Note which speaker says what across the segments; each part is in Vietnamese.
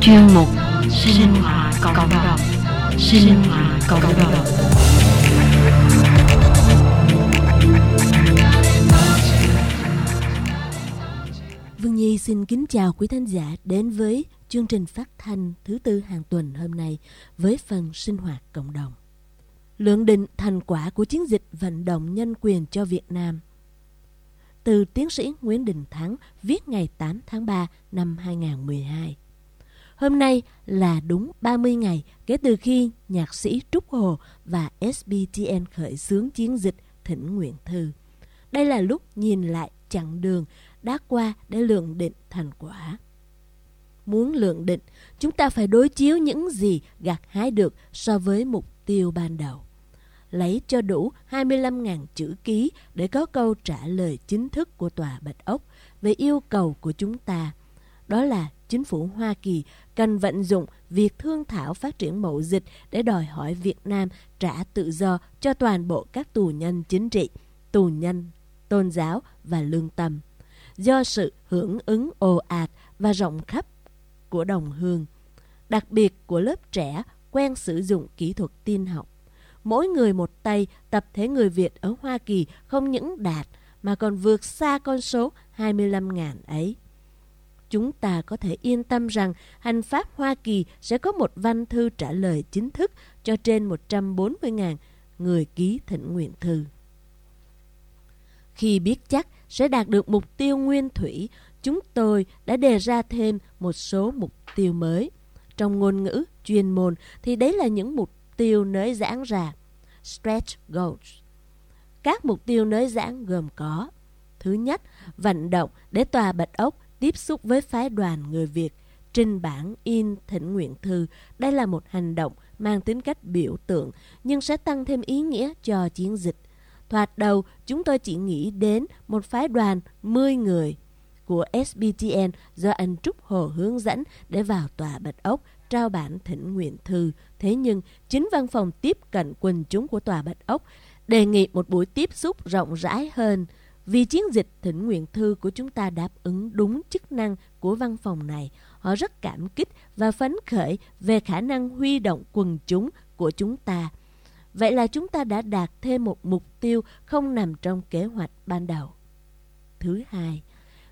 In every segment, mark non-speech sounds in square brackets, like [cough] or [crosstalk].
Speaker 1: chuyên mục sinh hoạt cộng đồng. Sinh hoạt cộng đồng. Vương Nhi xin kính chào quý thính giả đến với chương trình phát thanh thứ tư hàng tuần hôm nay với phần sinh hoạt cộng đồng. Lượng định thành quả của chiến dịch vận động nhân quyền cho Việt Nam. Từ tiến sĩ Nguyễn Đình Thắng viết ngày 8 tháng 3 năm 2012. Hôm nay là đúng 30 ngày kể từ khi nhạc sĩ Trúc Hồ và SBTN khởi xướng chiến dịch Thỉnh Nguyện Thư. Đây là lúc nhìn lại chặng đường đã qua để lượng định thành quả. Muốn lượng định, chúng ta phải đối chiếu những gì gặt hái được so với mục tiêu ban đầu. Lấy cho đủ 25.000 chữ ký để có câu trả lời chính thức của Tòa Bạch Ốc về yêu cầu của chúng ta. Đó là chính phủ Hoa Kỳ cần vận dụng việc thương thảo phát triển mậu dịch để đòi hỏi Việt Nam trả tự do cho toàn bộ các tù nhân chính trị, tù nhân, tôn giáo và lương tâm. Do sự hưởng ứng ồ ạt và rộng khắp của đồng hương, đặc biệt của lớp trẻ quen sử dụng kỹ thuật tin học. Mỗi người một tay, tập thể người Việt ở Hoa Kỳ không những đạt mà còn vượt xa con số 25.000 ấy chúng ta có thể yên tâm rằng hành pháp Hoa Kỳ sẽ có một văn thư trả lời chính thức cho trên 140.000 người ký thỉnh nguyện thư. Khi biết chắc sẽ đạt được mục tiêu nguyên thủy, chúng tôi đã đề ra thêm một số mục tiêu mới. Trong ngôn ngữ chuyên môn thì đấy là những mục tiêu nới giãn ra, stretch goals. Các mục tiêu nới giãn gồm có Thứ nhất, vận động để tòa Bạch Ốc tiếp xúc với phái đoàn người Việt, trình bản in thỉnh nguyện thư. Đây là một hành động mang tính cách biểu tượng nhưng sẽ tăng thêm ý nghĩa cho chiến dịch. Thoạt đầu, chúng tôi chỉ nghĩ đến một phái đoàn 10 người của SBTN do anh Trúc Hồ hướng dẫn để vào tòa Bạch Ốc trao bản thỉnh nguyện thư. Thế nhưng, chính văn phòng tiếp cận quần chúng của tòa Bạch Ốc đề nghị một buổi tiếp xúc rộng rãi hơn – vì chiến dịch thỉnh nguyện thư của chúng ta đáp ứng đúng chức năng của văn phòng này, họ rất cảm kích và phấn khởi về khả năng huy động quần chúng của chúng ta. Vậy là chúng ta đã đạt thêm một mục tiêu không nằm trong kế hoạch ban đầu. Thứ hai,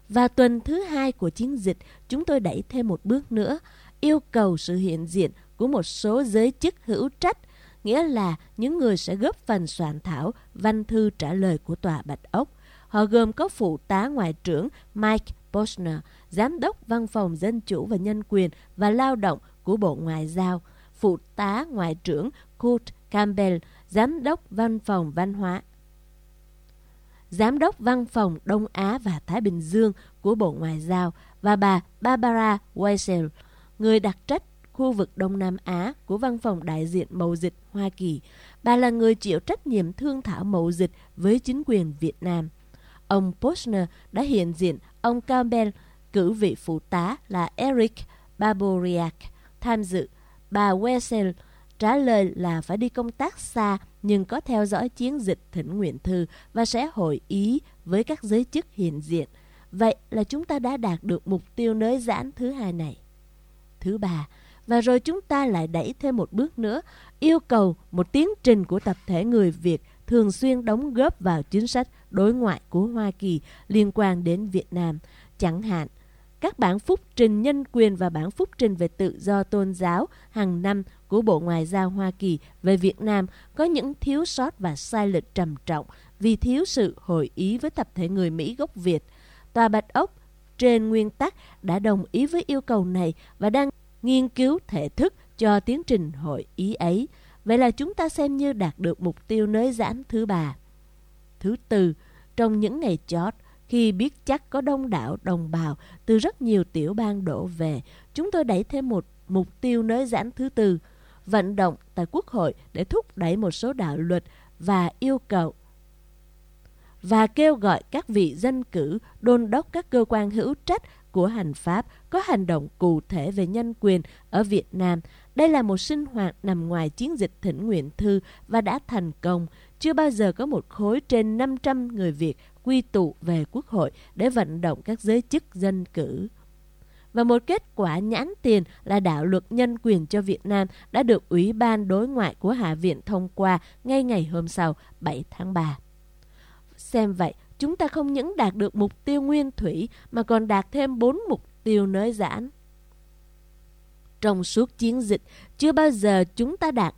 Speaker 1: và tuần thứ hai của chiến dịch, chúng tôi đẩy thêm một bước nữa, yêu cầu sự hiện diện của một số giới chức hữu trách, nghĩa là những người sẽ góp phần soạn thảo văn thư trả lời của Tòa Bạch Ốc Họ gồm có phụ tá ngoại trưởng Mike Posner, giám đốc văn phòng dân chủ và nhân quyền và lao động của Bộ Ngoại giao, phụ tá ngoại trưởng Kurt Campbell, giám đốc văn phòng văn hóa giám đốc văn phòng Đông Á và Thái Bình Dương của Bộ Ngoại giao và bà Barbara Weissel, người đặc trách khu vực Đông Nam Á của Văn phòng Đại diện Mậu Dịch Hoa Kỳ. Bà là người chịu trách nhiệm thương thảo mậu dịch với chính quyền Việt Nam. Ông Posner đã hiện diện ông Campbell cử vị phụ tá là Eric Baboriak tham dự. Bà Wessel trả lời là phải đi công tác xa nhưng có theo dõi chiến dịch thỉnh nguyện thư và sẽ hội ý với các giới chức hiện diện. Vậy là chúng ta đã đạt được mục tiêu nới giãn thứ hai này. Thứ ba, và rồi chúng ta lại đẩy thêm một bước nữa, yêu cầu một tiến trình của tập thể người Việt thường xuyên đóng góp vào chính sách đối ngoại của Hoa Kỳ liên quan đến Việt Nam, chẳng hạn các bản phúc trình nhân quyền và bản phúc trình về tự do tôn giáo hàng năm của Bộ Ngoại giao Hoa Kỳ về Việt Nam có những thiếu sót và sai lệch trầm trọng vì thiếu sự hội ý với tập thể người Mỹ gốc Việt. Tòa Bạch Ốc trên nguyên tắc đã đồng ý với yêu cầu này và đang nghiên cứu thể thức cho tiến trình hội ý ấy. Vậy là chúng ta xem như đạt được mục tiêu nới giãn thứ ba. Thứ tư, trong những ngày chót, khi biết chắc có đông đảo đồng bào từ rất nhiều tiểu bang đổ về, chúng tôi đẩy thêm một mục tiêu nới giãn thứ tư, vận động tại Quốc hội để thúc đẩy một số đạo luật và yêu cầu và kêu gọi các vị dân cử đôn đốc các cơ quan hữu trách của hành pháp có hành động cụ thể về nhân quyền ở Việt Nam. Đây là một sinh hoạt nằm ngoài chiến dịch thỉnh nguyện thư và đã thành công. Chưa bao giờ có một khối trên 500 người Việt quy tụ về Quốc hội để vận động các giới chức dân cử. và một kết quả nhãn tiền là đạo luật nhân quyền cho Việt Nam đã được Ủy ban Đối ngoại của Hạ viện thông qua ngay ngày hôm sau 7 tháng 3. Xem vậy, chúng ta không những đạt được mục tiêu nguyên thủy mà còn đạt thêm 4 mục tiêu nới giãn. Trong suốt chiến dịch, chưa bao giờ chúng ta đạt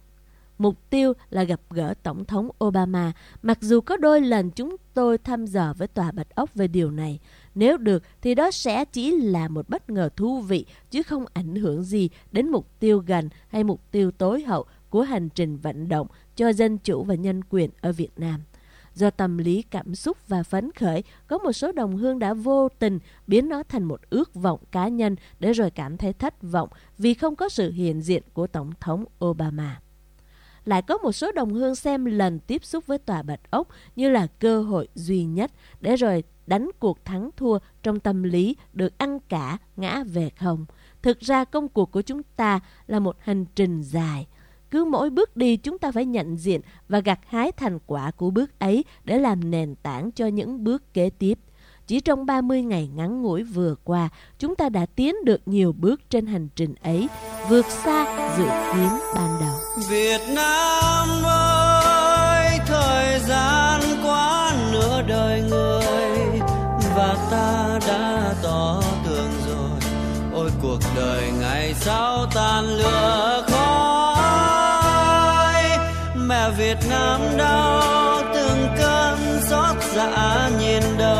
Speaker 1: Mục tiêu là gặp gỡ Tổng thống Obama, mặc dù có đôi lần chúng tôi thăm dò với Tòa Bạch Ốc về điều này. Nếu được thì đó sẽ chỉ là một bất ngờ thú vị chứ không ảnh hưởng gì đến mục tiêu gần hay mục tiêu tối hậu của hành trình vận động cho dân chủ và nhân quyền ở Việt Nam. Do tâm lý cảm xúc và phấn khởi, có một số đồng hương đã vô tình biến nó thành một ước vọng cá nhân để rồi cảm thấy thất vọng vì không có sự hiện diện của Tổng thống Obama lại có một số đồng hương xem lần tiếp xúc với tòa bạch ốc như là cơ hội duy nhất để rồi đánh cuộc thắng thua trong tâm lý được ăn cả ngã về không. Thực ra công cuộc của chúng ta là một hành trình dài. Cứ mỗi bước đi chúng ta phải nhận diện và gặt hái thành quả của bước ấy để làm nền tảng cho những bước kế tiếp. Chỉ trong 30 ngày ngắn ngủi vừa qua, chúng ta đã tiến được nhiều bước trên hành trình ấy, vượt xa dự kiến ban đầu.
Speaker 2: Việt Nam ơi, thời gian quá nửa đời người và ta đã tỏ tường rồi. Ôi cuộc đời ngày sau tan lửa khói, mẹ Việt Nam đau từng cơn xót dạ nhìn đời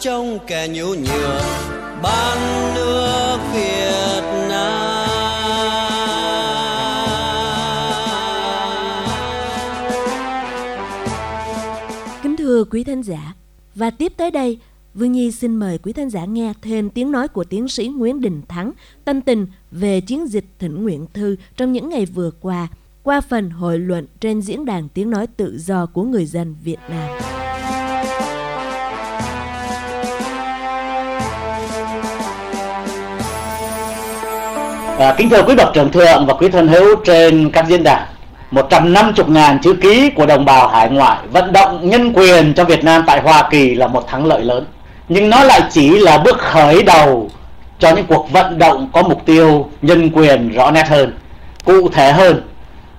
Speaker 2: trong kẻ nhũ nhựa ban nước Việt Nam
Speaker 1: Kính thưa quý thính giả, và tiếp tới đây, Vương Nhi xin mời quý thính giả nghe thêm tiếng nói của tiến sĩ Nguyễn Đình Thắng, tâm tình về chiến dịch thỉnh nguyện thư trong những ngày vừa qua, qua phần hội luận trên diễn đàn tiếng nói tự do của người dân Việt Nam.
Speaker 3: À, kính thưa quý độc trưởng thượng và quý thân hữu trên các diễn đàn. 150.000 chữ ký của đồng bào hải ngoại vận động nhân quyền cho Việt Nam tại Hoa Kỳ là một thắng lợi lớn. Nhưng nó lại chỉ là bước khởi đầu cho những cuộc vận động có mục tiêu nhân quyền rõ nét hơn cụ thể hơn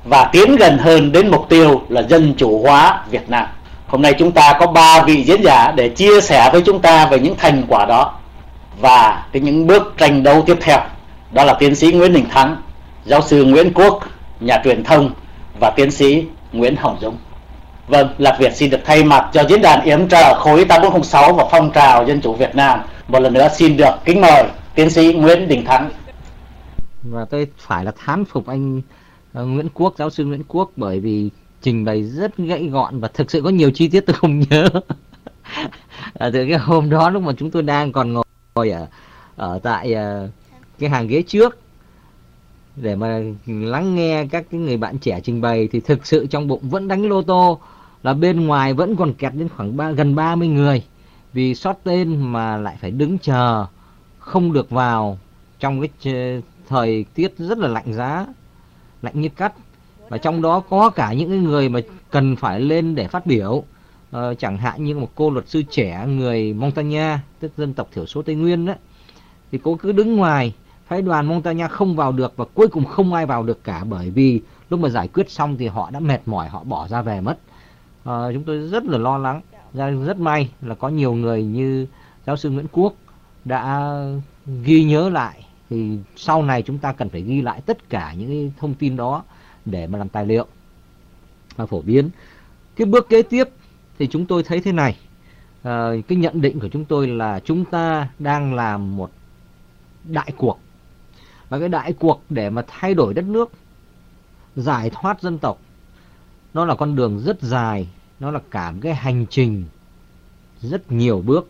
Speaker 3: và tiến gần hơn đến mục tiêu là dân chủ hóa Việt Nam. Hôm nay chúng ta có ba vị diễn giả để chia sẻ với chúng ta về những thành quả đó và cái những bước tranh đấu tiếp theo đó là tiến sĩ Nguyễn Đình Thắng, giáo sư Nguyễn Quốc, nhà truyền thông và tiến sĩ Nguyễn Hồng Dũng. Vâng, Lạc Việt xin được thay mặt cho diễn đàn yếm trợ khối 8406 và phong trào dân chủ Việt Nam một lần nữa xin được kính mời tiến sĩ Nguyễn Đình Thắng.
Speaker 4: và tôi phải là thán phục anh ờ, Nguyễn Quốc giáo sư Nguyễn Quốc bởi vì trình bày rất gãy gọn và thực sự có nhiều chi tiết tôi không nhớ à, [laughs] từ cái hôm đó lúc mà chúng tôi đang còn ngồi, ở ở tại uh, cái hàng ghế trước. Để mà lắng nghe các cái người bạn trẻ trình bày thì thực sự trong bụng vẫn đánh lô tô là bên ngoài vẫn còn kẹt đến khoảng ba, gần 30 người. Vì sót tên mà lại phải đứng chờ không được vào trong cái thời tiết rất là lạnh giá lạnh như cắt. Và trong đó có cả những cái người mà cần phải lên để phát biểu. Ờ, chẳng hạn như một cô luật sư trẻ người Montagna tức dân tộc thiểu số Tây Nguyên đó thì cô cứ đứng ngoài phái đoàn Montagna không vào được và cuối cùng không ai vào được cả bởi vì lúc mà giải quyết xong thì họ đã mệt mỏi họ bỏ ra về mất. À, chúng tôi rất là lo lắng. Ra rất may là có nhiều người như giáo sư Nguyễn Quốc đã ghi nhớ lại. Thì sau này chúng ta cần phải ghi lại tất cả những thông tin đó để mà làm tài liệu và phổ biến. Cái bước kế tiếp thì chúng tôi thấy thế này. À, cái nhận định của chúng tôi là chúng ta đang làm một đại cuộc và cái đại cuộc để mà thay đổi đất nước, giải thoát dân tộc. Nó là con đường rất dài, nó là cả một cái hành trình, rất nhiều bước.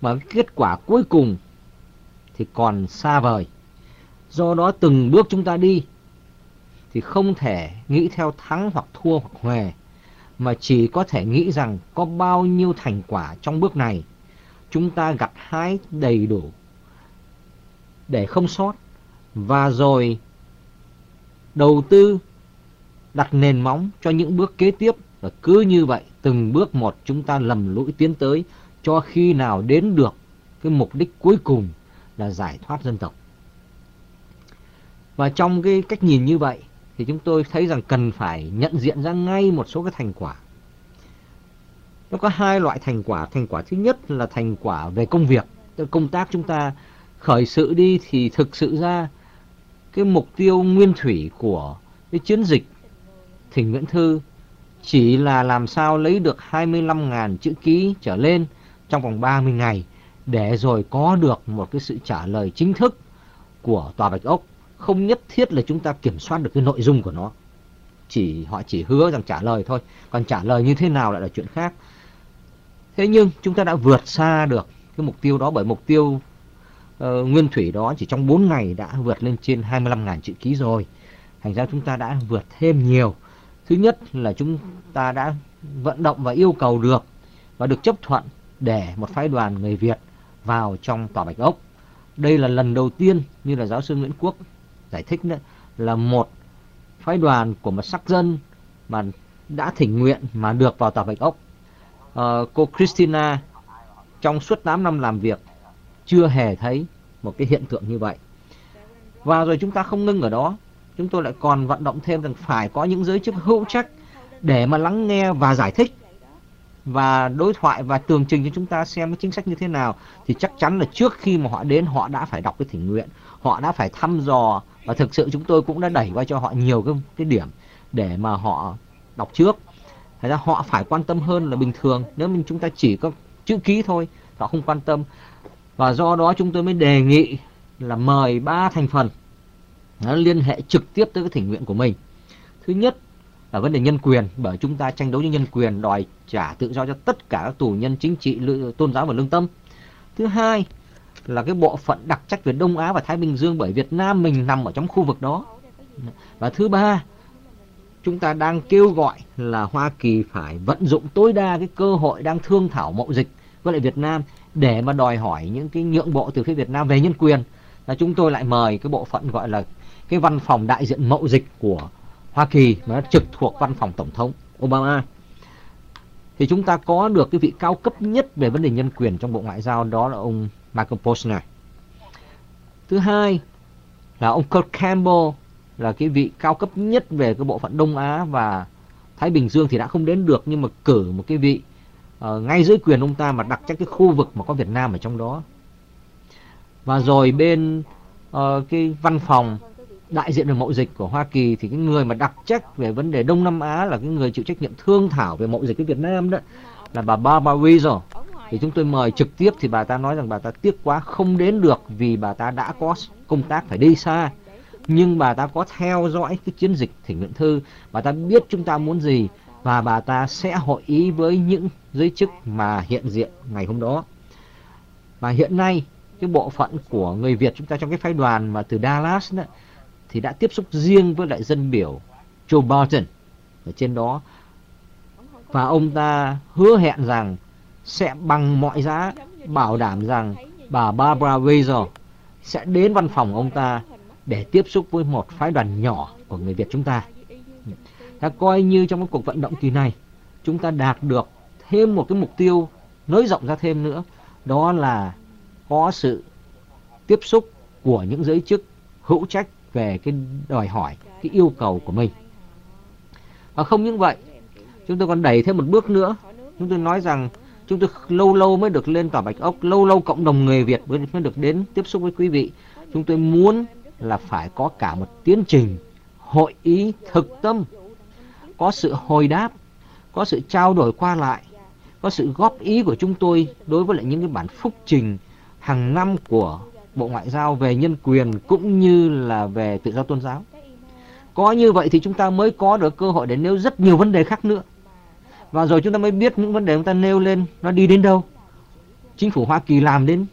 Speaker 4: Mà kết quả cuối cùng thì còn xa vời. Do đó từng bước chúng ta đi thì không thể nghĩ theo thắng hoặc thua hoặc huề mà chỉ có thể nghĩ rằng có bao nhiêu thành quả trong bước này. Chúng ta gặt hái đầy đủ để không sót, và rồi đầu tư đặt nền móng cho những bước kế tiếp và cứ như vậy, từng bước một chúng ta lầm lũi tiến tới cho khi nào đến được cái mục đích cuối cùng là giải thoát dân tộc. Và trong cái cách nhìn như vậy thì chúng tôi thấy rằng cần phải nhận diện ra ngay một số cái thành quả. Nó có hai loại thành quả. Thành quả thứ nhất là thành quả về công việc. Công tác chúng ta khởi sự đi thì thực sự ra cái mục tiêu nguyên thủy của cái chiến dịch Thỉnh Nguyễn Thư chỉ là làm sao lấy được 25.000 chữ ký trở lên trong vòng 30 ngày để rồi có được một cái sự trả lời chính thức của Tòa Bạch Ốc. Không nhất thiết là chúng ta kiểm soát được cái nội dung của nó. Chỉ họ chỉ hứa rằng trả lời thôi, còn trả lời như thế nào lại là chuyện khác. Thế nhưng chúng ta đã vượt xa được cái mục tiêu đó bởi mục tiêu uh, nguyên thủy đó chỉ trong 4 ngày đã vượt lên trên 25.000 chữ ký rồi. Thành ra chúng ta đã vượt thêm nhiều. Thứ nhất là chúng ta đã vận động và yêu cầu được và được chấp thuận để một phái đoàn người Việt vào trong tòa Bạch Ốc. Đây là lần đầu tiên như là giáo sư Nguyễn Quốc giải thích đấy, là một phái đoàn của một sắc dân mà đã thỉnh nguyện mà được vào tòa Bạch Ốc. À, cô Christina trong suốt 8 năm làm việc chưa hề thấy một cái hiện tượng như vậy. Và rồi chúng ta không ngưng ở đó, chúng tôi lại còn vận động thêm rằng phải có những giới chức hữu trách để mà lắng nghe và giải thích và đối thoại và tường trình cho chúng ta xem cái chính sách như thế nào. Thì chắc chắn là trước khi mà họ đến họ đã phải đọc cái thỉnh nguyện họ đã phải thăm dò và thực sự chúng tôi cũng đã đẩy qua cho họ nhiều cái, cái điểm để mà họ đọc trước. Thật ra họ phải quan tâm hơn là bình thường. Nếu mình chúng ta chỉ có chữ ký thôi họ không quan tâm và do đó chúng tôi mới đề nghị là mời ba thành phần nó liên hệ trực tiếp tới cái thỉnh nguyện của mình. Thứ nhất là vấn đề nhân quyền, bởi chúng ta tranh đấu với nhân quyền, đòi trả tự do cho tất cả các tù nhân chính trị tôn giáo và lương tâm. Thứ hai là cái bộ phận đặc trách về Đông Á và Thái Bình Dương, bởi Việt Nam mình nằm ở trong khu vực đó. Và thứ ba, chúng ta đang kêu gọi là Hoa Kỳ phải vận dụng tối đa cái cơ hội đang thương thảo mậu dịch với lại Việt Nam để mà đòi hỏi những cái nhượng bộ từ phía Việt Nam về nhân quyền, là chúng tôi lại mời cái bộ phận gọi là cái văn phòng đại diện mậu dịch của Hoa Kỳ mà nó trực thuộc văn phòng Tổng thống Obama thì chúng ta có được cái vị cao cấp nhất về vấn đề nhân quyền trong Bộ Ngoại giao, đó là ông Michael Posner. Thứ hai là ông Kurt Campbell là cái vị cao cấp nhất về cái bộ phận Đông Á và Thái Bình Dương thì đã không đến được, nhưng mà cử một cái vị uh, ngay dưới quyền ông ta mà đặt chắc cái khu vực mà có Việt Nam ở trong đó. Và rồi bên uh, cái văn phòng đại diện về mậu dịch của Hoa Kỳ thì cái người mà đặc trách về vấn đề Đông Nam Á là cái người chịu trách nhiệm thương thảo về mậu dịch với Việt Nam đó là bà Barbara Weasel. Thì chúng tôi mời trực tiếp thì bà ta nói rằng bà ta tiếc quá không đến được vì bà ta đã có công tác phải đi xa. Nhưng bà ta có theo dõi cái chiến dịch thỉnh nguyện thư. Bà ta biết chúng ta muốn gì và bà ta sẽ hội ý với những giới chức mà hiện diện ngày hôm đó và hiện nay cái bộ phận của người Việt chúng ta trong cái phái đoàn mà từ Dallas đó, thì đã tiếp xúc riêng với lại dân biểu Joe Barton ở trên đó và ông ta hứa hẹn rằng sẽ bằng mọi giá bảo đảm rằng bà Barbara Weiser sẽ đến văn phòng ông ta để tiếp xúc với một phái đoàn nhỏ của người Việt chúng ta. Ta coi như trong cái cuộc vận động kỳ này, chúng ta đạt được thêm một cái mục tiêu nới rộng ra thêm nữa, đó là có sự tiếp xúc của những giới chức hữu trách về cái đòi hỏi cái yêu cầu của mình. Và không những vậy, chúng tôi còn đẩy thêm một bước nữa. Chúng tôi nói rằng chúng tôi lâu lâu mới được lên tòa bạch ốc, lâu lâu cộng đồng người việt mới được đến tiếp xúc với quý vị. Chúng tôi muốn là phải có cả một tiến trình hội ý thực tâm có sự hồi đáp có sự trao đổi qua lại có sự góp ý của chúng tôi đối với lại những cái bản phúc trình hàng năm của Bộ Ngoại giao về nhân quyền cũng như là về tự do tôn giáo. Có như vậy thì chúng ta mới có được cơ hội để nêu rất nhiều vấn đề khác nữa. Và rồi chúng ta mới biết những vấn đề chúng ta nêu lên nó đi đến đâu. Chính phủ Hoa Kỳ làm đến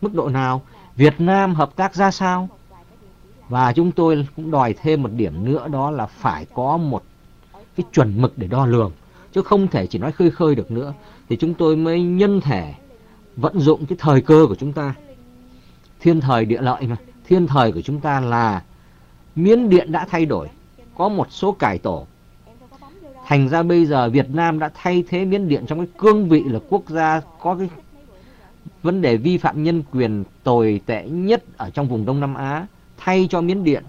Speaker 4: mức độ nào, Việt Nam hợp tác ra sao. Và chúng tôi cũng đòi thêm một điểm nữa đó là phải có một cái chuẩn mực để đo lường. Chứ không thể chỉ nói khơi khơi được nữa. Thì chúng tôi mới nhân thể vận dụng cái thời cơ của chúng ta thiên thời địa lợi mà, thiên thời của chúng ta là miến điện đã thay đổi, có một số cải tổ thành ra bây giờ Việt Nam đã thay thế miến điện trong cái cương vị là quốc gia có cái vấn đề vi phạm nhân quyền tồi tệ nhất ở trong vùng Đông Nam Á, thay cho miến điện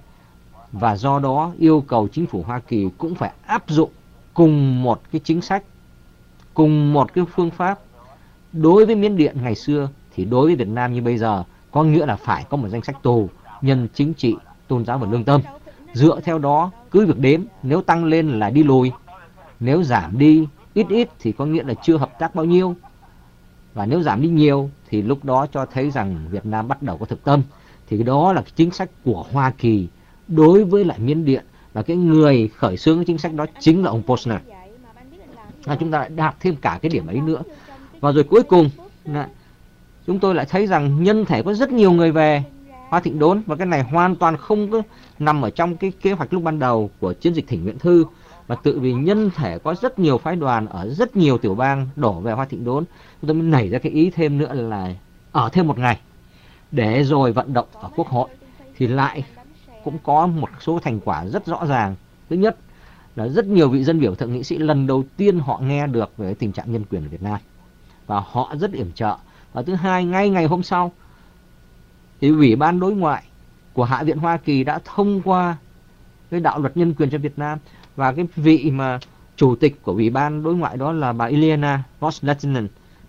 Speaker 4: và do đó, yêu cầu chính phủ Hoa Kỳ cũng phải áp dụng cùng một cái chính sách, cùng một cái phương pháp. Đối với miến điện ngày xưa thì đối với Việt Nam như bây giờ, có nghĩa là phải có một danh sách tù, nhân chính trị, tôn giáo và lương tâm. Dựa theo đó, cứ việc đếm, nếu tăng lên là đi lùi, nếu giảm đi ít ít thì có nghĩa là chưa hợp tác bao nhiêu. Và nếu giảm đi nhiều thì lúc đó cho thấy rằng Việt Nam bắt đầu có thực tâm. Thì đó là cái chính sách của Hoa Kỳ đối với lại Miến Điện và cái người khởi xướng cái chính sách đó chính là ông Posner. À, chúng ta lại đạt thêm cả cái điểm ấy nữa. Và rồi cuối cùng chúng tôi lại thấy rằng nhân thể có rất nhiều người về Hoa Thịnh Đốn và cái này hoàn toàn không có nằm ở trong cái kế hoạch lúc ban đầu của chiến dịch thỉnh nguyện thư. Và tự vì nhân thể có rất nhiều phái đoàn ở rất nhiều tiểu bang đổ về Hoa Thịnh Đốn chúng tôi mới nảy ra cái ý thêm nữa là ở thêm một ngày để rồi vận động ở quốc hội. Thì lại cũng có một số thành quả rất rõ ràng. Thứ nhất là rất nhiều vị dân biểu thượng nghị sĩ lần đầu tiên họ nghe được về tình trạng nhân quyền ở Việt Nam. Và họ rất yểm trợ. Và thứ hai, ngay ngày hôm sau, thì ủy ban đối ngoại của hạ viện Hoa Kỳ đã thông qua cái đạo luật nhân quyền cho Việt Nam. Và cái vị mà chủ tịch của ủy ban đối ngoại đó là bà Elena vos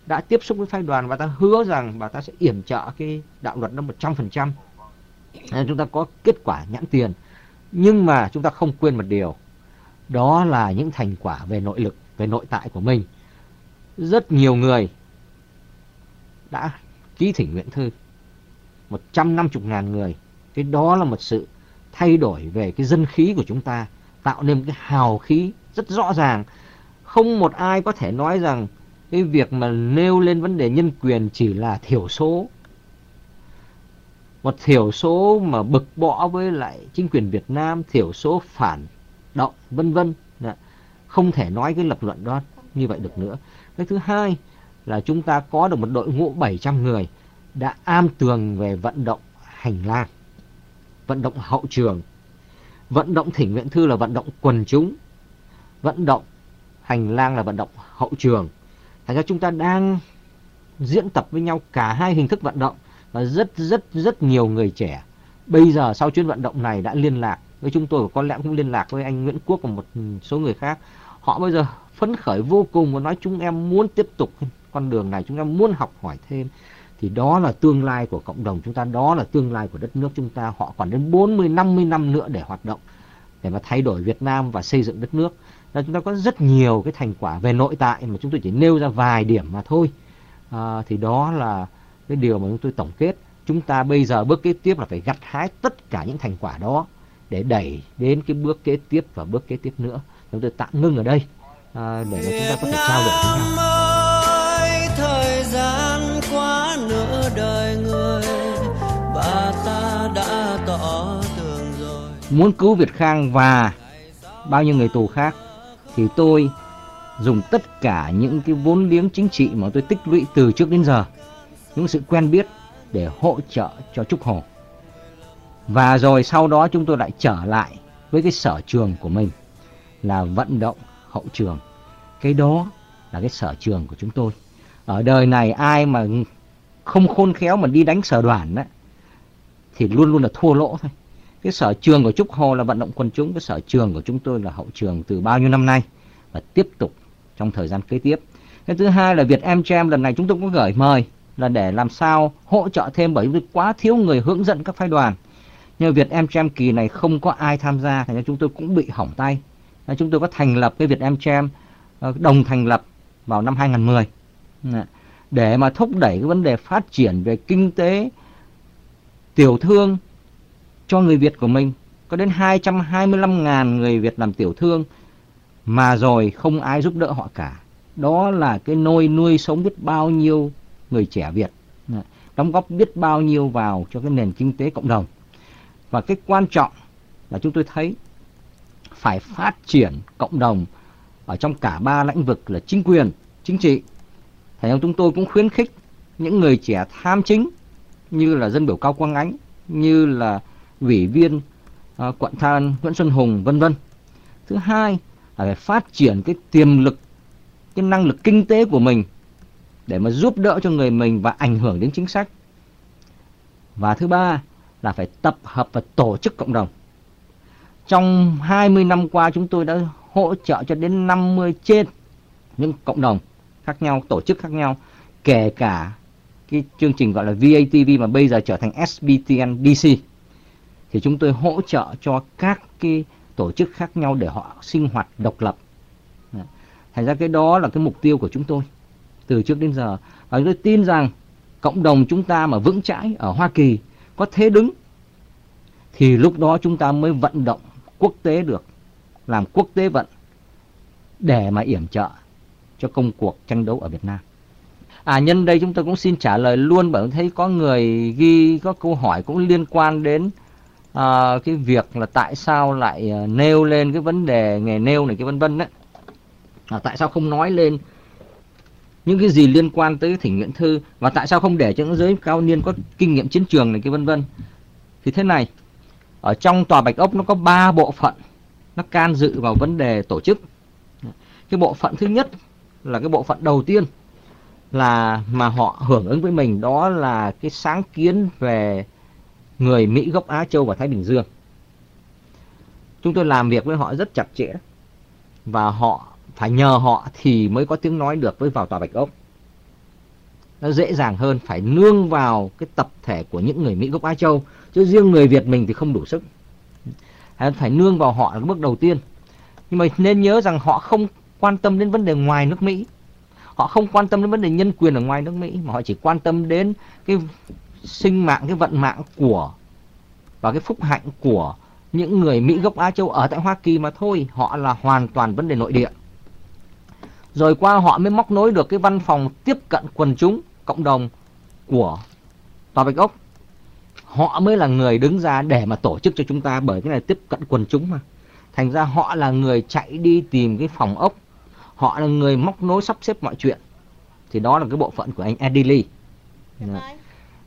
Speaker 4: đã tiếp xúc với phái đoàn và ta hứa rằng bà ta sẽ yểm trợ cái đạo luật đó 100%. Nên chúng ta có kết quả nhãn tiền. Nhưng mà chúng ta không quên một điều. Đó là những thành quả về nội lực, về nội tại của mình. Rất nhiều người đã ký thỉnh nguyện thư 150 ngàn người cái đó là một sự thay đổi về cái dân khí của chúng ta tạo nên cái hào khí rất rõ ràng không một ai có thể nói rằng cái việc mà nêu lên vấn đề nhân quyền chỉ là thiểu số một thiểu số mà bực bõ với lại chính quyền Việt Nam thiểu số phản động vân vân. Không thể nói cái lập luận đó như vậy được nữa. Cái thứ hai là chúng ta có được một đội ngũ 700 người đã am tường về vận động hành lang, vận động hậu trường, vận động thỉnh nguyện thư là vận động quần chúng, vận động hành lang là vận động hậu trường. Thành ra chúng ta đang diễn tập với nhau cả hai hình thức vận động và rất rất rất nhiều người trẻ. Bây giờ sau chuyến vận động này đã liên lạc với chúng tôi và có lẽ cũng liên lạc với anh Nguyễn Quốc và một số người khác. Họ bây giờ phấn khởi vô cùng và nói chúng em muốn tiếp tục con đường này chúng em muốn học hỏi thêm. Thì đó là tương lai của cộng đồng chúng ta đó là tương lai của đất nước chúng ta. Họ còn đến 40 50 năm nữa để hoạt động để mà thay đổi Việt Nam và xây dựng đất nước. Là chúng ta có rất nhiều cái thành quả về nội tại mà chúng tôi chỉ nêu ra vài điểm mà thôi. À, thì đó là cái điều mà chúng tôi tổng kết chúng ta bây giờ bước kế tiếp là phải gặt hái tất cả những thành quả đó để đẩy đến cái bước kế tiếp và bước kế tiếp nữa. Chúng tôi tạm ngưng ở đây à, để mà chúng ta có thể trao đổi với nhau.
Speaker 2: Thời gian qua nửa đời người và ta đã tỏ tường rồi.
Speaker 4: Muốn cứu Việt Khang và bao nhiêu người tù khác thì tôi dùng tất cả những cái vốn liếng chính trị mà tôi tích lũy từ trước đến giờ những sự quen biết để hỗ trợ cho Trúc Hồ. Và rồi sau đó chúng tôi lại trở lại với cái sở trường của mình là vận động hậu trường. Cái đó là cái sở trường của chúng tôi. Ở đời này ai mà không khôn khéo mà đi đánh sở đoàn đó, thì luôn luôn là thua lỗ thôi. Cái sở trường của Trúc Hồ là vận động quần chúng cái sở trường của chúng tôi là hậu trường từ bao nhiêu năm nay và tiếp tục trong thời gian kế tiếp. Cái thứ hai là Việt Em Jam lần này chúng tôi có gửi mời là để làm sao hỗ trợ thêm bởi vì quá thiếu người hướng dẫn các phái đoàn. Nhưng Việt Em Chem kỳ này không có ai tham gia, thành ra chúng tôi cũng bị hỏng tay. Chúng tôi có thành lập cái Việt Em Chem ờ, đồng thành lập vào năm 2010 để mà thúc đẩy cái vấn đề phát triển về kinh tế, tiểu thương cho người Việt của mình. Có đến 225.000 người Việt làm tiểu thương, mà rồi không ai giúp đỡ họ cả. Đó là cái nôi nuôi sống biết bao nhiêu người trẻ Việt, đóng góp biết bao nhiêu vào cho cái nền kinh tế cộng đồng. Và cái quan trọng là chúng tôi thấy phải phát triển cộng đồng ở trong cả ba lĩnh vực là chính quyền, chính trị. Thành ra chúng tôi cũng khuyến khích những người trẻ tham chính như là dân biểu Cao Quang Ánh, như là ủy viên uh, quận Than Nguyễn Xuân Hùng vân vân. Thứ hai là phải phát triển cái tiềm lực, cái năng lực kinh tế của mình để mà giúp đỡ cho người mình và ảnh hưởng đến chính sách. Và thứ ba là phải tập hợp và tổ chức cộng đồng. Trong 20 năm qua chúng tôi đã hỗ trợ cho đến 50 trên những cộng đồng khác nhau, tổ chức khác nhau, kể cả cái chương trình gọi là VATV mà bây giờ trở thành SBTN DC thì chúng tôi hỗ trợ cho các cái tổ chức khác nhau để họ sinh hoạt độc lập. Thành ra cái đó là cái mục tiêu của chúng tôi từ trước đến giờ. Và tôi tin rằng cộng đồng chúng ta mà vững chãi ở Hoa Kỳ có thế đứng thì lúc đó chúng ta mới vận động quốc tế được, làm quốc tế vận để mà yểm trợ cho công cuộc tranh đấu ở Việt Nam. À nhân đây chúng tôi cũng xin trả lời luôn bởi thấy có người ghi có câu hỏi cũng liên quan đến à, cái việc là tại sao lại à, nêu lên cái vấn đề nghề nêu này cái vân vân đấy. À, tại sao không nói lên những cái gì liên quan tới thỉnh nguyện thư và tại sao không để cho những giới cao niên có kinh nghiệm chiến trường này cái vân vân. Thì thế này, ở trong tòa Bạch Ốc nó có ba bộ phận nó can dự vào vấn đề tổ chức. Cái bộ phận thứ nhất là cái bộ phận đầu tiên là mà họ hưởng ứng với mình đó là cái sáng kiến về người Mỹ gốc Á Châu và Thái Bình Dương. Chúng tôi làm việc với họ rất chặt chẽ và họ phải nhờ họ thì mới có tiếng nói được với vào tòa Bạch Ốc. Nó dễ dàng hơn phải nương vào cái tập thể của những người Mỹ gốc Á Châu, chứ riêng người Việt mình thì không đủ sức. Phải nương vào họ là bước đầu tiên. Nhưng mà nên nhớ rằng họ không quan tâm đến vấn đề ngoài nước Mỹ họ không quan tâm đến vấn đề nhân quyền ở ngoài nước Mỹ, mà họ chỉ quan tâm đến cái sinh mạng, cái vận mạng của và cái phúc hạnh của những người Mỹ gốc Á Châu ở tại Hoa Kỳ mà thôi họ là hoàn toàn vấn đề nội địa rồi qua họ mới móc nối được cái văn phòng tiếp cận quần chúng cộng đồng của Tòa Bạch Ốc. Họ mới là người đứng ra để mà tổ chức cho chúng ta bởi cái này tiếp cận quần chúng mà. Thành ra họ là người chạy đi tìm cái phòng ốc. Họ là người móc nối sắp xếp mọi chuyện. Thì đó là cái bộ phận của anh Eddie Lee.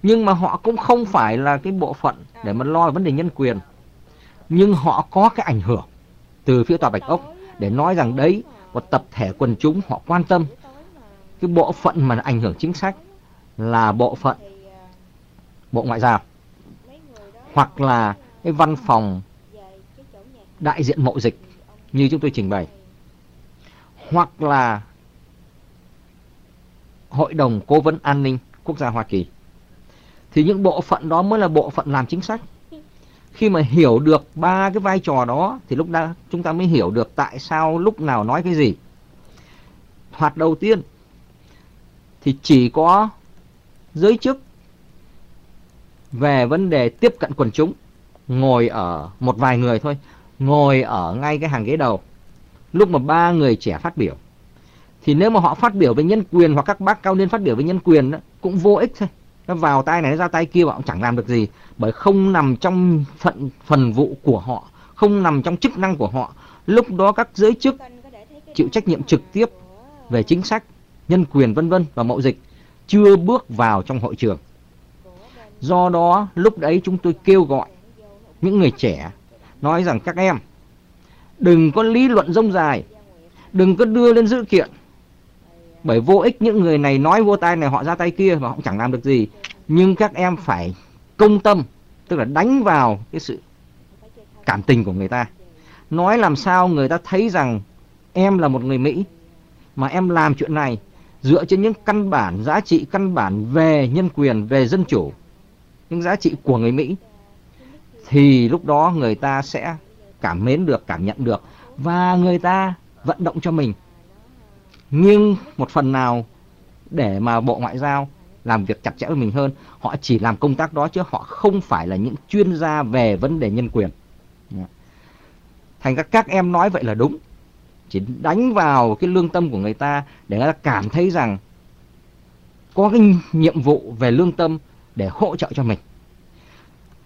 Speaker 4: Nhưng mà họ cũng không phải là cái bộ phận để mà lo vấn đề nhân quyền. Nhưng họ có cái ảnh hưởng từ phía tòa bạch ốc để nói rằng đấy một tập thể quần chúng họ quan tâm cái bộ phận mà ảnh hưởng chính sách là bộ phận bộ ngoại giao hoặc là cái văn phòng đại diện mậu dịch như chúng tôi trình bày hoặc là Hội đồng Cố vấn An ninh Quốc gia Hoa Kỳ. Thì những bộ phận đó mới là bộ phận làm chính sách. Khi mà hiểu được ba cái vai trò đó thì lúc đó chúng ta mới hiểu được tại sao lúc nào nói cái gì. Hoạt đầu tiên thì chỉ có giới chức về vấn đề tiếp cận quần chúng ngồi ở một vài người thôi, ngồi ở ngay cái hàng ghế đầu. Lúc mà ba người trẻ phát biểu thì nếu mà họ phát biểu về nhân quyền hoặc các bác cao niên phát biểu về nhân quyền đó, cũng vô ích thôi. Nó vào tay này nó ra tay kia họ cũng chẳng làm được gì bởi không nằm trong phận, phần vụ của họ, không nằm trong chức năng của họ. Lúc đó các giới chức chịu trách nhiệm trực tiếp về chính sách, nhân quyền vân vân và mậu dịch chưa bước vào trong hội trường. Do đó, lúc đấy chúng tôi kêu gọi những người trẻ nói rằng, các em, Đừng có lý luận rông dài, Đừng có đưa lên dữ kiện, Bởi vô ích những người này nói vô tay này, họ ra tay kia Và họ chẳng làm được gì. Nhưng các em phải công tâm, Tức là đánh vào cái sự cảm tình của người ta. Nói làm sao người ta thấy rằng em là một người Mỹ, mà em làm chuyện này dựa trên những căn bản, giá trị căn bản về nhân quyền, về dân chủ, những giá trị của người Mỹ, thì lúc đó người ta sẽ cảm mến được, cảm nhận được và người ta vận động cho mình. Nhưng một phần nào để mà bộ ngoại giao làm việc chặt chẽ với mình hơn. Họ chỉ làm công tác đó chứ họ không phải là những chuyên gia về vấn đề nhân quyền. Dạ. Thành ra các em nói vậy là đúng. Chỉ đánh vào cái lương tâm của người ta để người ta cảm thấy rằng có cái nhiệm vụ về lương tâm để hỗ trợ cho mình.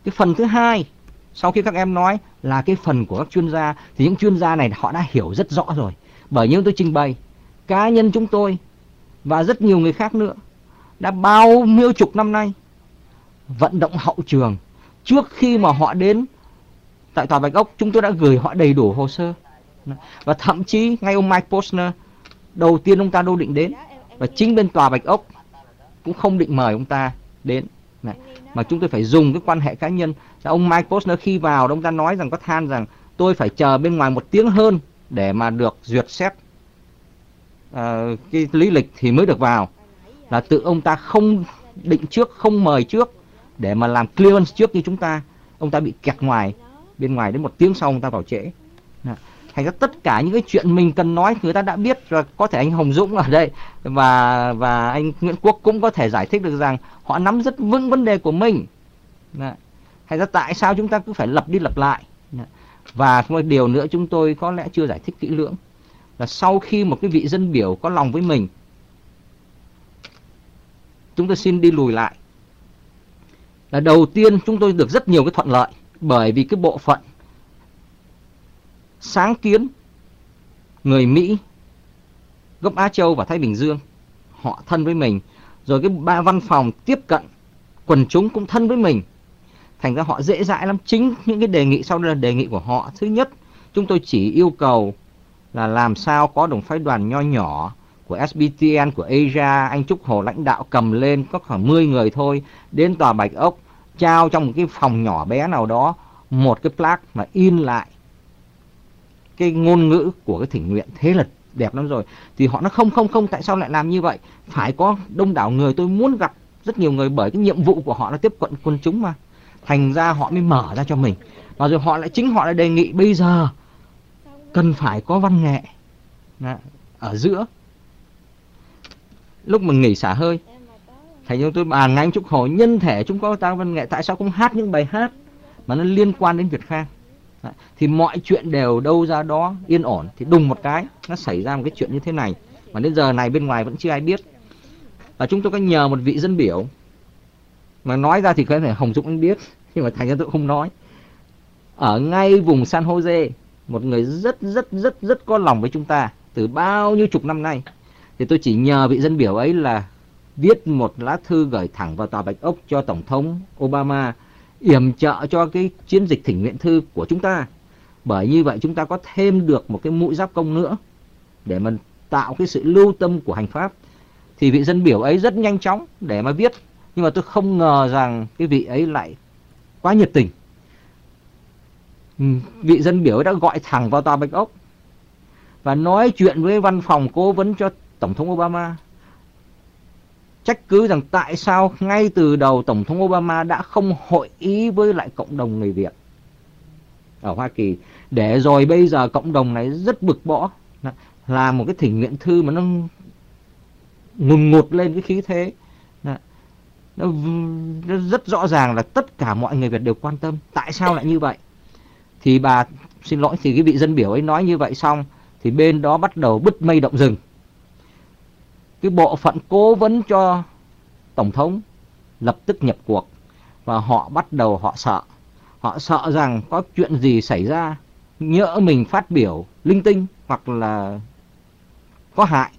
Speaker 4: Cái phần thứ hai, sau khi các em nói là cái phần của các chuyên gia, thì những chuyên gia này họ đã hiểu rất rõ rồi. Bởi như tôi trình bày, cá nhân chúng tôi và rất nhiều người khác nữa đã bao nhiêu chục năm nay vận động hậu trường. Trước khi mà họ đến tại tòa Bạch Ốc chúng tôi đã gửi họ đầy đủ hồ sơ. Và thậm chí ngay ông Mike Posner đầu tiên ông ta đâu định đến. Và chính bên tòa Bạch Ốc cũng không định mời ông ta đến. Này. mà chúng tôi phải dùng cái quan hệ cá nhân. Ông Mike Posner khi vào ông ta nói rằng có than rằng tôi phải chờ bên ngoài một tiếng hơn để mà được duyệt xét uh, cái lý lịch thì mới được vào là tự ông ta không định trước, không mời trước, để mà làm clearance trước như chúng ta. Ông ta bị kẹt ngoài, bên ngoài đến một tiếng sau ông ta vào trễ. Thành ra tất cả những cái chuyện mình cần nói, người ta đã biết và có thể anh Hồng Dũng ở đây, và và anh Nguyễn Quốc cũng có thể giải thích được rằng họ nắm rất vững vấn đề của mình. Thành ra tại sao chúng ta cứ phải lập đi lập lại? Và một điều nữa chúng tôi có lẽ chưa giải thích kỹ lưỡng, là sau khi một cái vị dân biểu có lòng với mình chúng tôi xin đi lùi lại. Là đầu tiên chúng tôi được rất nhiều cái thuận lợi bởi vì cái bộ phận sáng kiến người Mỹ, gốc Á Châu và Thái Bình Dương, họ thân với mình. Rồi cái ba văn phòng tiếp cận quần chúng cũng thân với mình. Thành ra họ dễ dãi lắm. Chính những cái đề nghị sau đây là đề nghị của họ. Thứ nhất, chúng tôi chỉ yêu cầu là làm sao có đồng phái đoàn nho nhỏ của SBTN của Asia, anh Trúc Hồ lãnh đạo cầm lên có khoảng 10 người thôi. Đến tòa Bạch Ốc, trao trong một cái phòng nhỏ bé nào đó một cái plaque mà in lại cái ngôn ngữ của cái thỉnh nguyện. Thế là đẹp lắm rồi. Thì họ nó không không không, tại sao lại làm như vậy? Phải có đông đảo người, tôi muốn gặp rất nhiều người bởi cái nhiệm vụ của họ là tiếp cận quân chúng mà. Thành ra họ mới mở ra cho mình. Và rồi họ lại, chính họ lại đề nghị bây giờ cần phải có văn nghệ. Ở giữa lúc mình nghỉ xả hơi. Thầy chúng tôi bàn ngay chúc hội nhân thể chúng có tăng văn nghệ, tại sao không hát những bài hát mà nó liên quan đến Việt Khang? Thì mọi chuyện đều đâu ra đó yên ổn. Thì đùng một cái, nó xảy ra một cái chuyện như thế này. Mà đến giờ này bên ngoài vẫn chưa ai biết. Và chúng tôi có nhờ một vị dân biểu mà nói ra thì có thể Hồng Dũng anh biết, nhưng mà thành ra tôi không nói. Ở ngay vùng San Jose, một người rất rất rất rất có lòng với chúng ta từ bao nhiêu chục năm nay thì tôi chỉ nhờ vị dân biểu ấy là viết một lá thư gửi thẳng vào tòa Bạch Ốc cho Tổng thống Obama, yểm trợ cho cái chiến dịch thỉnh nguyện thư của chúng ta. Bởi như vậy chúng ta có thêm được một cái mũi giáp công nữa để mà tạo cái sự lưu tâm của hành pháp. Thì vị dân biểu ấy rất nhanh chóng để mà viết. Nhưng mà tôi không ngờ rằng cái vị ấy lại quá nhiệt tình. Vị dân biểu ấy đã gọi thẳng vào tòa Bạch Ốc và nói chuyện với văn phòng cố vấn cho Tổng thống Obama. Trách cứ rằng tại sao ngay từ đầu Tổng thống Obama đã không hội ý với lại cộng đồng người Việt ở Hoa Kỳ. Để rồi bây giờ cộng đồng này rất bực bõ là một cái thỉnh nguyện thư mà nó ngùn ngụt lên cái khí thế. Nó, nó rất rõ ràng là tất cả mọi người Việt đều quan tâm. Tại sao lại như vậy? Thì bà xin lỗi thì cái vị dân biểu ấy nói như vậy xong thì bên đó bắt đầu bứt mây động rừng cái bộ phận cố vấn cho tổng thống lập tức nhập cuộc và họ bắt đầu họ sợ. Họ sợ rằng có chuyện gì xảy ra, nhỡ mình phát biểu linh tinh hoặc là có hại,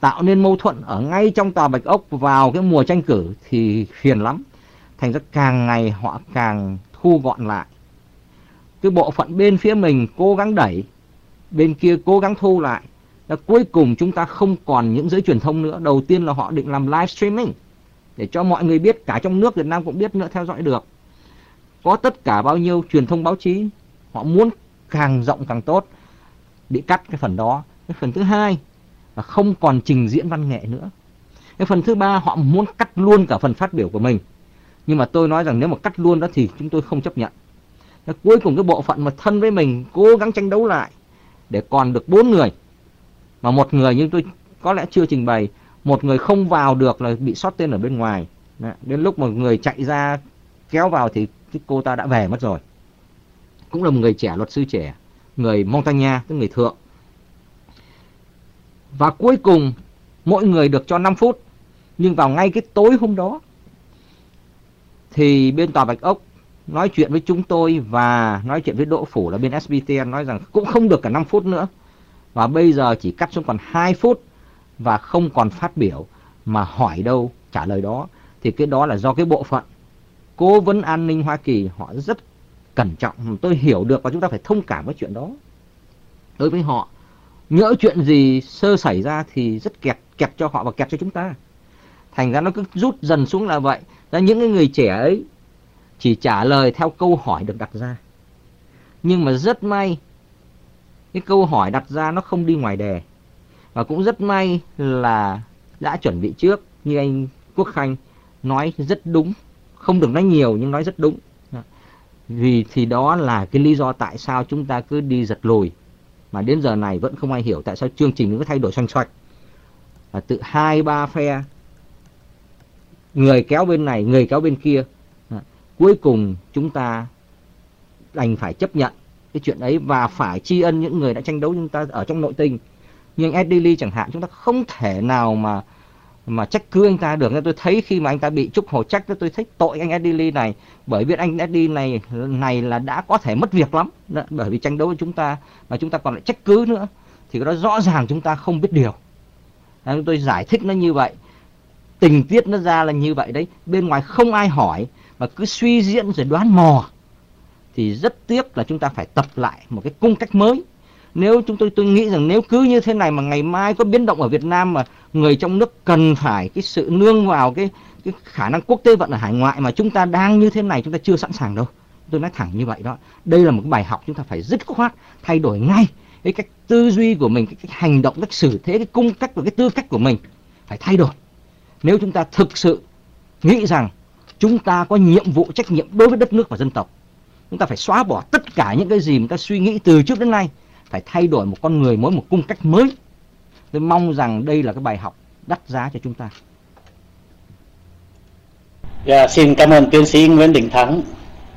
Speaker 4: tạo nên mâu thuẫn ở ngay trong tòa bạch ốc vào cái mùa tranh cử thì phiền lắm. Thành ra càng ngày họ càng thu gọn lại. Cái bộ phận bên phía mình cố gắng đẩy, bên kia cố gắng thu lại là cuối cùng chúng ta không còn những giới truyền thông nữa. Đầu tiên là họ định làm live streaming. Để cho mọi người biết, cả trong nước Việt Nam cũng biết nữa, theo dõi được. Có tất cả bao nhiêu truyền thông báo chí, họ muốn càng rộng càng tốt, bị cắt cái phần đó. Cái phần thứ hai là không còn trình diễn văn nghệ nữa. Cái phần thứ ba, họ muốn cắt luôn cả phần phát biểu của mình. Nhưng mà tôi nói rằng nếu mà cắt luôn đó thì chúng tôi không chấp nhận. Cuối cùng cái bộ phận mà thân với mình cố gắng tranh đấu lại để còn được bốn người mà một người nhưng tôi có lẽ chưa trình bày, một người không vào được là bị sót tên ở bên ngoài. Đến lúc mà người chạy ra kéo vào thì cô ta đã về mất rồi. Cũng là một người trẻ, luật sư trẻ, người Montagna, tức người thượng. Và cuối cùng, mỗi người được cho 5 phút. Nhưng vào ngay cái tối hôm đó, thì bên tòa Bạch Ốc nói chuyện với chúng tôi và nói chuyện với Đỗ Phủ là bên SBTN nói rằng cũng không được cả 5 phút nữa và bây giờ chỉ cắt xuống còn 2 phút và không còn phát biểu mà hỏi đâu, trả lời đó. Thì cái đó là do cái bộ phận cố vấn an ninh Hoa Kỳ họ rất cẩn trọng. Tôi hiểu được và chúng ta phải thông cảm với chuyện đó. Đối với họ, nhỡ chuyện gì sơ xảy ra thì rất kẹt kẹt cho họ và kẹt cho chúng ta. Thành ra nó cứ rút dần xuống là vậy. Ra những cái người trẻ ấy chỉ trả lời theo câu hỏi được đặt ra. Nhưng mà rất may cái câu hỏi đặt ra nó không đi ngoài đề. Và cũng rất may là đã chuẩn bị trước, như anh Quốc Khanh nói rất đúng. Không được nói nhiều nhưng nói rất đúng. Vì thì đó là cái lý do tại sao chúng ta cứ đi giật lùi. Mà đến giờ này vẫn không ai hiểu tại sao chương trình nó cứ thay đổi xoanh xoạch. Và từ hai, ba phe, người kéo bên này, người kéo bên kia, cuối cùng chúng ta đành phải chấp nhận cái chuyện ấy và phải tri ân những người đã tranh đấu chúng ta ở trong nội tình. Nhưng Eddie Lee chẳng hạn chúng ta không thể nào mà mà trách cứ anh ta được. Nên tôi thấy khi mà anh ta bị trúc hồ trách tôi thấy tội anh Eddie Lee này. Bởi vì anh Eddie này này là đã có thể mất việc lắm. Đó, bởi vì tranh đấu với chúng ta mà chúng ta còn lại trách cứ nữa. Thì cái đó rõ ràng chúng ta không biết điều. Nên tôi giải thích nó như vậy. Tình tiết nó ra là như vậy đấy. Bên ngoài không ai hỏi mà cứ suy diễn rồi đoán mò thì rất tiếc là chúng ta phải tập lại một cái cung cách mới. Nếu chúng tôi tôi nghĩ rằng nếu cứ như thế này mà ngày mai có biến động ở Việt Nam mà người trong nước cần phải cái sự nương vào cái cái khả năng quốc tế vận ở hải ngoại mà chúng ta đang như thế này, chúng ta chưa sẵn sàng đâu. Tôi nói thẳng như vậy đó. Đây là một cái bài học chúng ta phải dứt khoát, thay đổi ngay cái cách tư duy của mình, cái cách hành động, cách xử thế, cái cung cách và cái tư cách của mình phải thay đổi. Nếu chúng ta thực sự nghĩ rằng chúng ta có nhiệm vụ, trách nhiệm đối với đất nước và dân tộc chúng ta phải xóa bỏ tất cả những cái gì mà ta suy nghĩ từ trước đến nay. Phải thay đổi một con người mỗi một cung cách mới. Tôi mong rằng đây là cái bài học đắt giá cho chúng ta.
Speaker 3: Yeah, xin cảm ơn tiến sĩ Nguyễn Đình Thắng.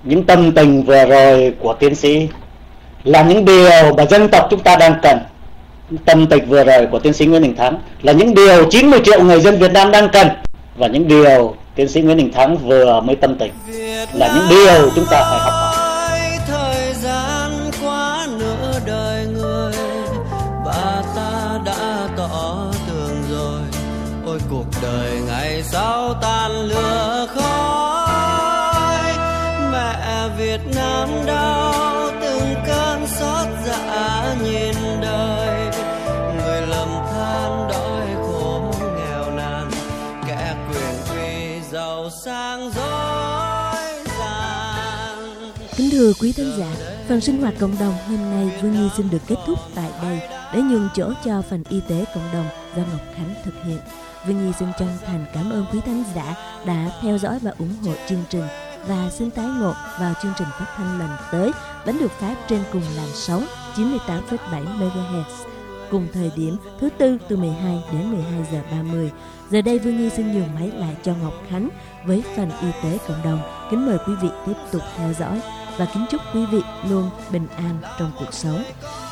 Speaker 3: Những tâm tình vừa rồi của tiến sĩ là những điều mà dân tộc chúng ta đang cần. Tâm tình vừa rồi của tiến sĩ Nguyễn Đình Thắng là những điều 90 triệu người dân Việt Nam đang cần. Và những điều tiến sĩ Nguyễn Đình Thắng vừa mới tâm tình là những điều chúng ta phải học
Speaker 1: thưa quý thính giả phần sinh hoạt cộng đồng hôm nay Vương Nhi xin được kết thúc tại đây để nhường chỗ cho phần y tế cộng đồng do Ngọc Khánh thực hiện. vương Nhi xin chân thành cảm ơn quý khán giả đã theo dõi và ủng hộ chương trình và xin tái ngộ vào chương trình phát thanh lần tới vẫn được phát trên cùng làn sóng 98,7 MHz cùng thời điểm thứ tư từ 12 đến 12 giờ 30. Giờ đây Vương Nhi xin nhường máy lại cho Ngọc Khánh với phần y tế cộng đồng. Kính mời quý vị tiếp tục theo dõi và kính chúc quý vị luôn bình an trong cuộc sống.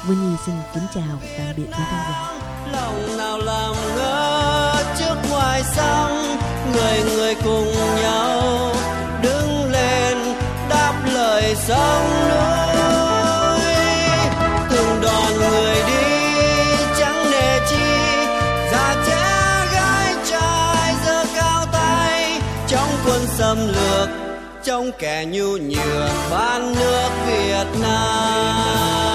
Speaker 1: Vương Nhi xin kính chào tạm biệt quý khán giả.
Speaker 2: Lòng nào làm ngơ trước ngoài sông người người cùng nhau đứng lên đáp lời sông núi trong kẻ nhu nhược ban nước Việt Nam.